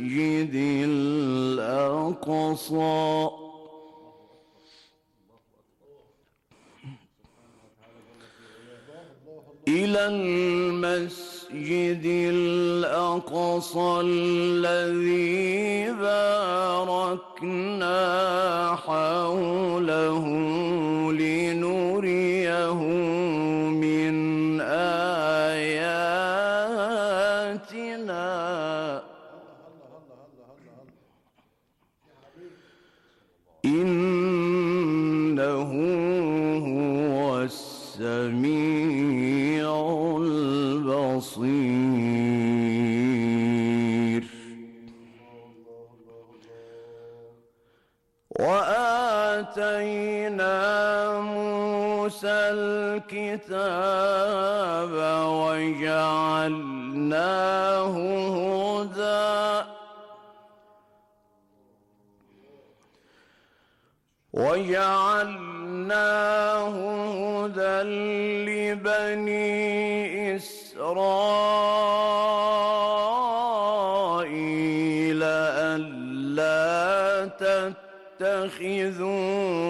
المسجد الأقصى. إلى المسجد الأقصى الذي باركنا حوله لنريه الكتاب وجعلناه هدى. وجعلناه هدى لبني إسرائيل ألا تتخذوا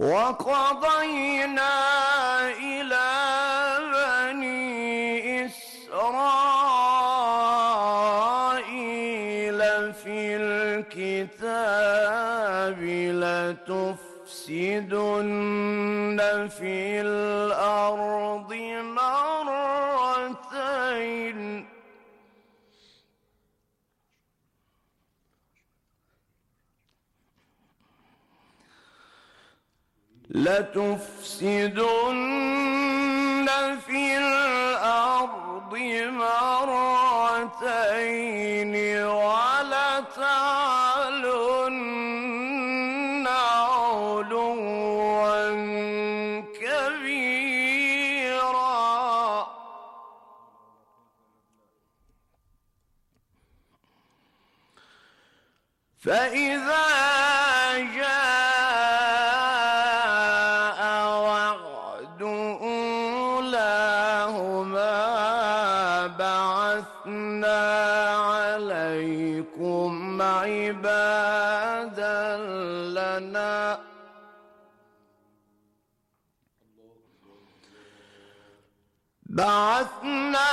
وقضينا إلى بني إسرائيل في الكتاب لتفسدن في الأرض لتفسدن في الأرض مرتين بعثنا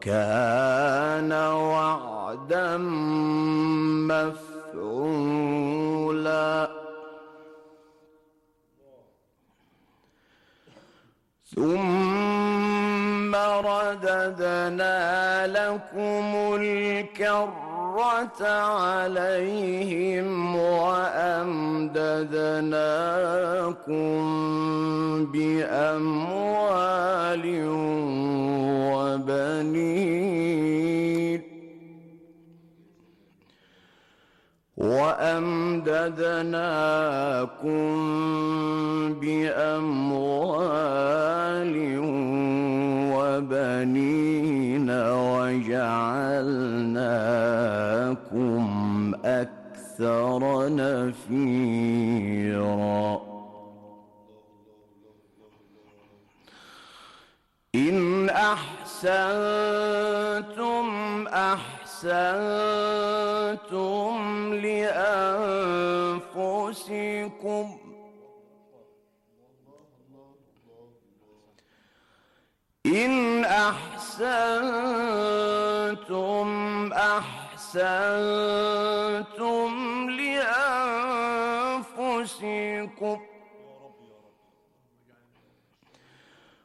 وكان وعدا مفعولا. ثم رددنا لكم الكرة عليهم وأمددناكم بأموال وبنين وأمددناكم بأموال وبنين وجعلناكم أكثر نفيرا. أحسنتم أحسنتم لأنفسكم. إن أحسنتم أحسنتم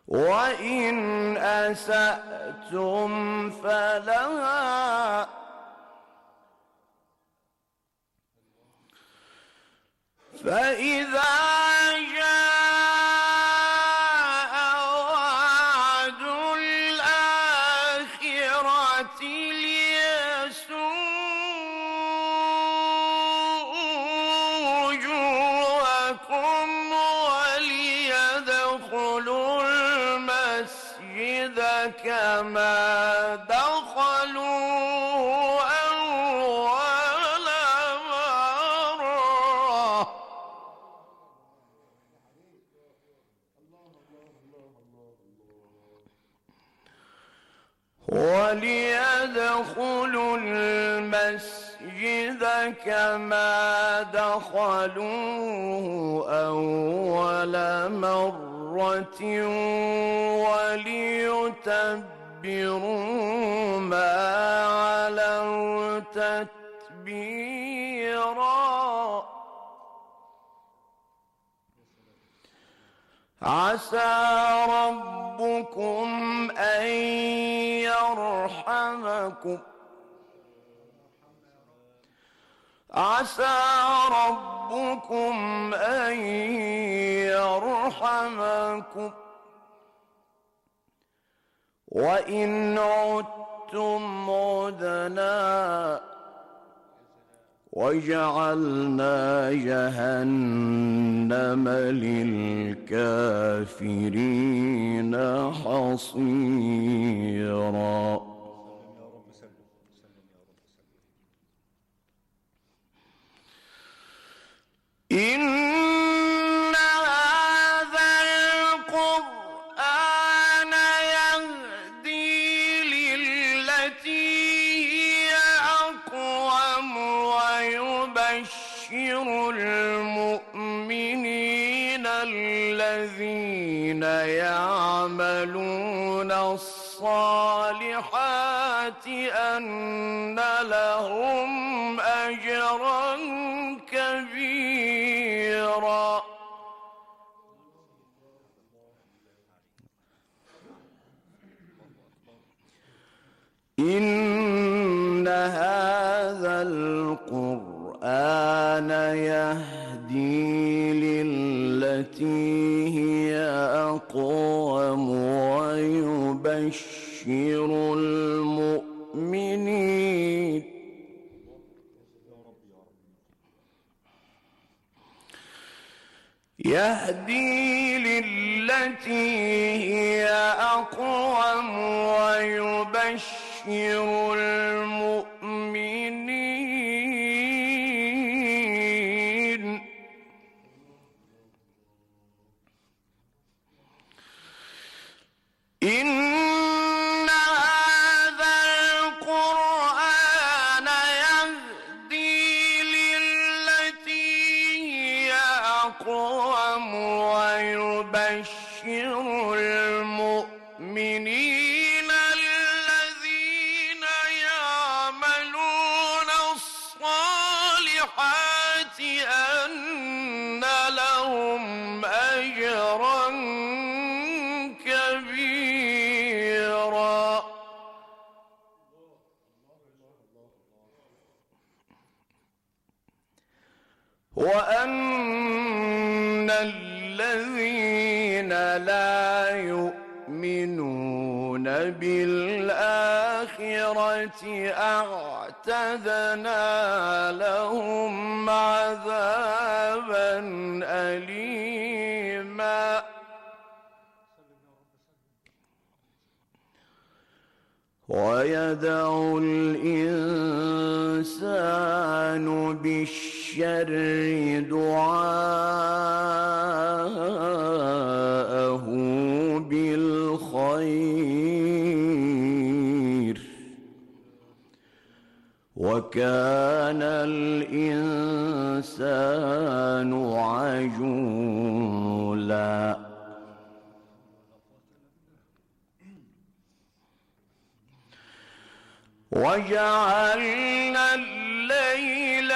وإن أسأتم فلها فإذا جاء وليتبروا ما علوا تتبيرا عسى ربكم أن يرحمكم. عسى ربكم أن يرحمكم. وإن عدتم عدنا وجعلنا جهنم للكافرين حصيرا إن هذا القرآن يهدي للتي هي أقوم ويبشر المؤمنين يهدي للتي يُبَشِّرُ يؤمنون بالآخرة أعتدنا لهم عذابا أليما ويدعو الإنسان بالشر دعاءه وكان الإنسان عجولا. وجعلنا الليل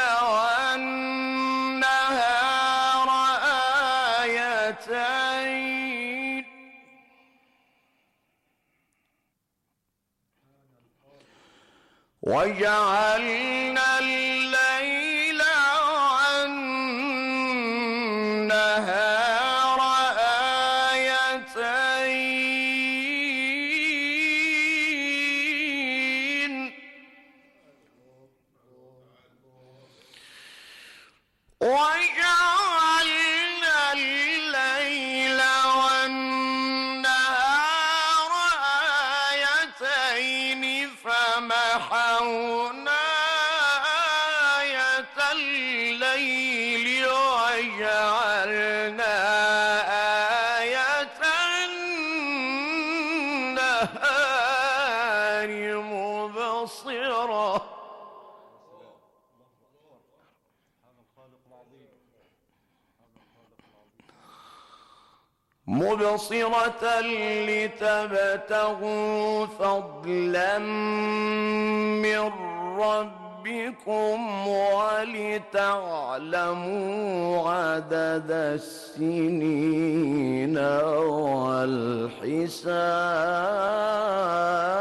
وجعلنا فمحونا مبصرة لتبتغوا فضلا من ربكم ولتعلموا عدد السنين والحساب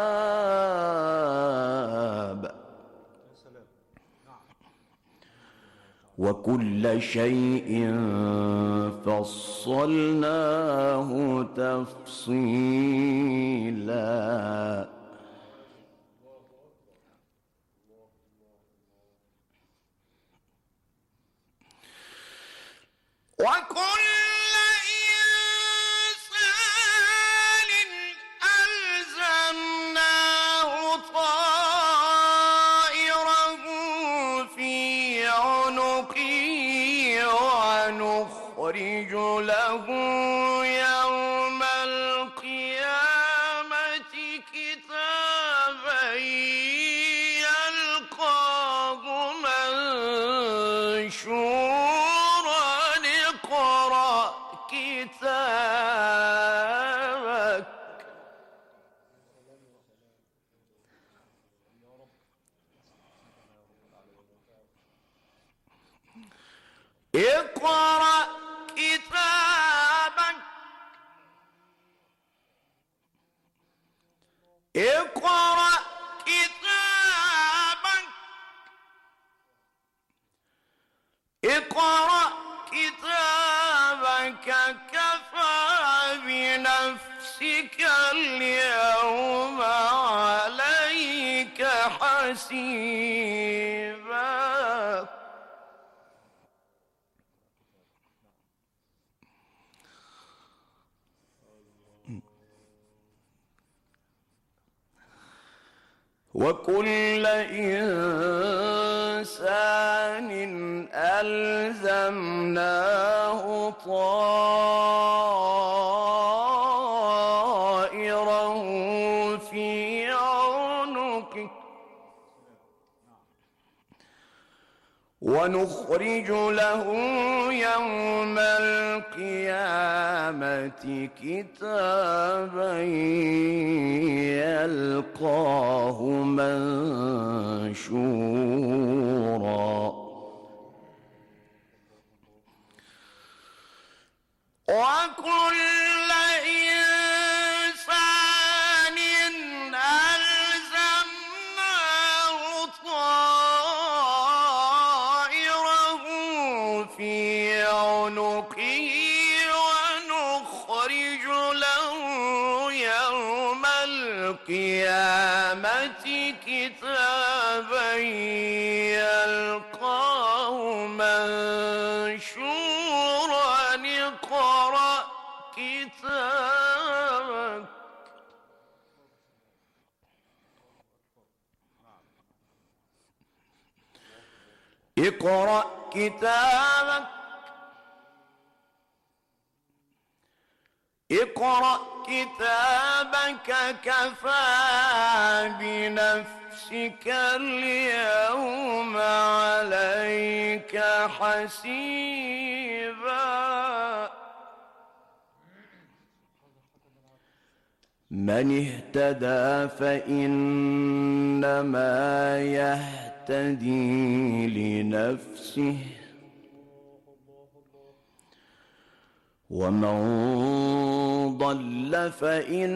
وكل شيء فصلناه تفصيلاً. بھائی حسيبا وكل إنسان ألزمناه طائره ونخرج له يوم القيامة كتابا يلقاه منشورا اقرأ كتابك. اقرأ كتابك كفى بنفسك اليوم عليك حسيبا. من اهتدى فإنما يهتدي لنفسه ومن ضل فإنما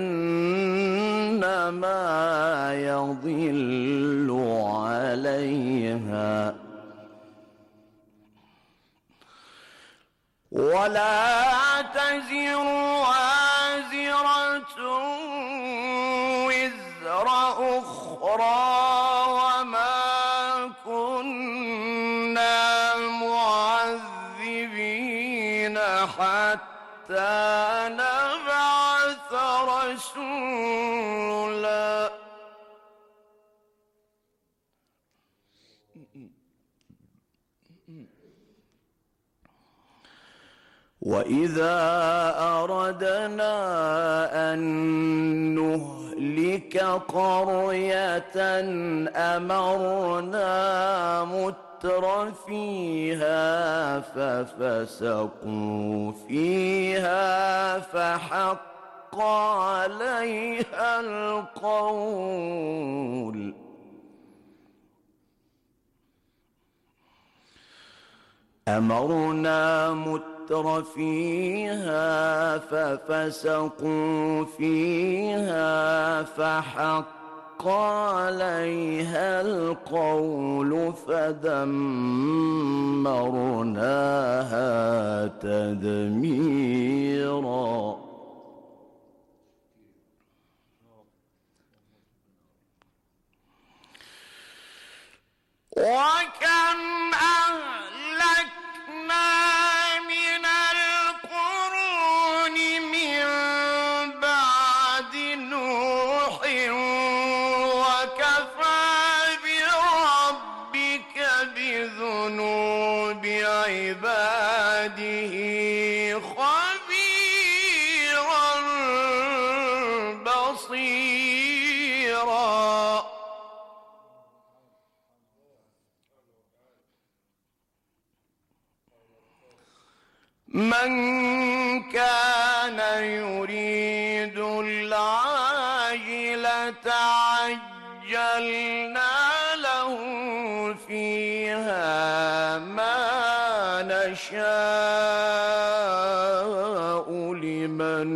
يضل عليها ولا تزر وازرة وزر أخرى وإذا أردنا أن نهلك قرية أمرنا متر فيها ففسقوا فيها فحق عليها القول أمرنا متر فيها ففسقوا فيها فحق عليها القول فدمرناها تدميرا وكم نشاء لمن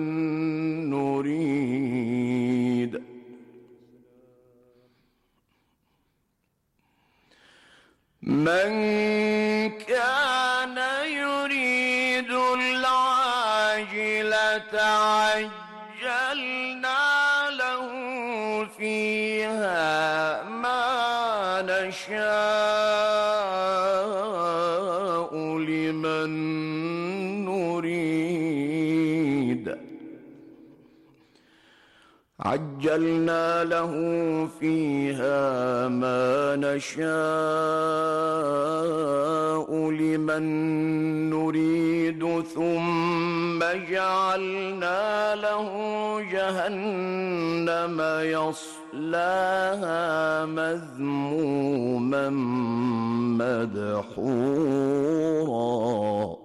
نريد من عجلنا له فيها ما نشاء لمن نريد ثم جعلنا له جهنم يصلاها مذموما مدحورا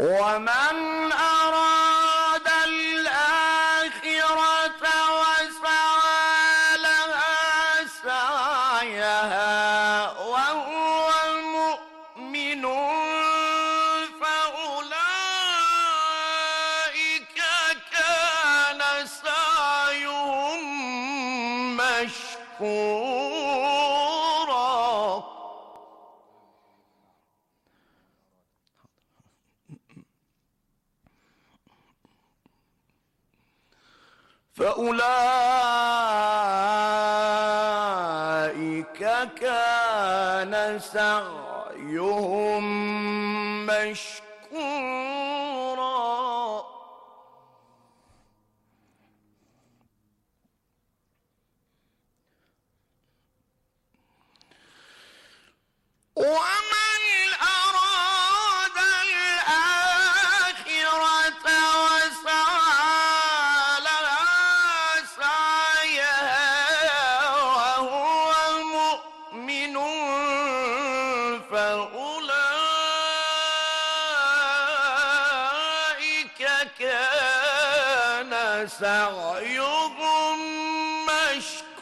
ومن أراد الآخرة وسعى لها سعيها وهو مؤمن فأولئك كان سعيهم مشكورا فأولئك كان سعيهم كان سعيهم مشكورا.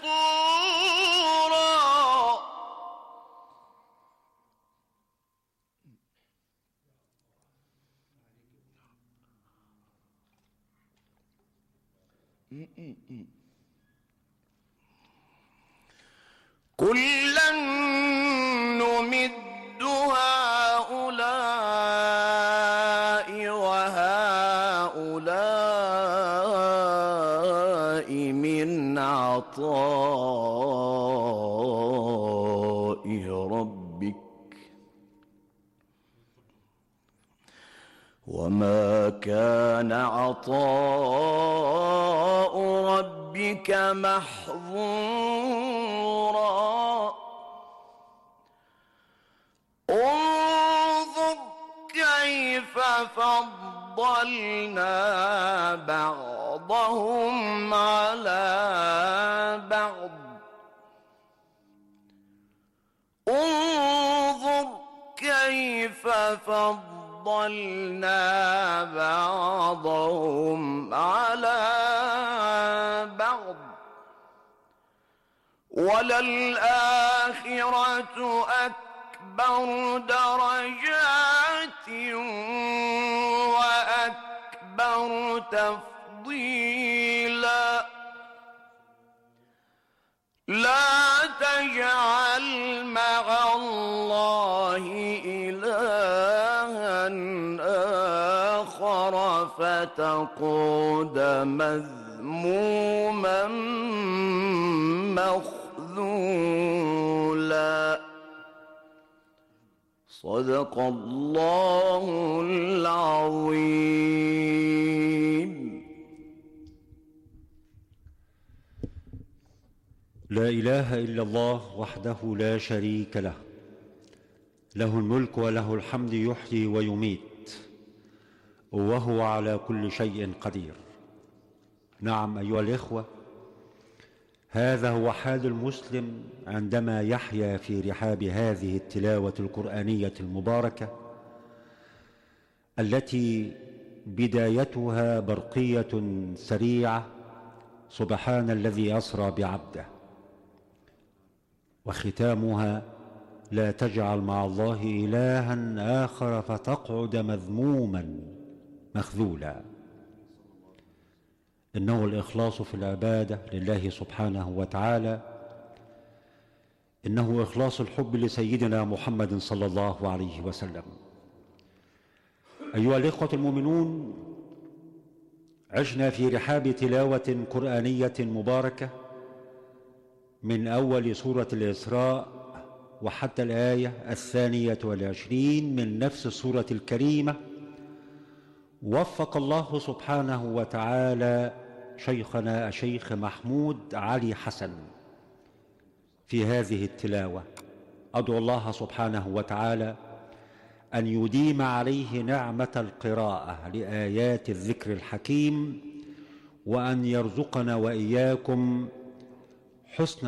كلا عطاء ربك وما كان عطاء ربك محظورا. انظر كيف فضلنا بعض بعضهم على بعض. انظر كيف فضلنا بعضهم على بعض. وللآخرة أكبر درجات وأكبر تفضل تفضيلا لا تجعل مع الله إلها آخر فتقود مذموما مخذولا. صدق الله العظيم. لا اله الا الله وحده لا شريك له. له الملك وله الحمد يحيي ويميت. وهو على كل شيء قدير. نعم ايها الاخوه هذا هو حال المسلم عندما يحيا في رحاب هذه التلاوه القرانيه المباركه التي بدايتها برقيه سريعه سبحان الذي اسرى بعبده. وختامها لا تجعل مع الله الها اخر فتقعد مذموما مخذولا. انه الاخلاص في العباده لله سبحانه وتعالى انه اخلاص الحب لسيدنا محمد صلى الله عليه وسلم. ايها الاخوه المؤمنون، عشنا في رحاب تلاوه قرانيه مباركه من اول سوره الاسراء وحتى الايه الثانيه والعشرين من نفس السوره الكريمه وفق الله سبحانه وتعالى شيخنا الشيخ محمود علي حسن في هذه التلاوه ادعو الله سبحانه وتعالى ان يديم عليه نعمه القراءه لايات الذكر الحكيم وان يرزقنا واياكم حسن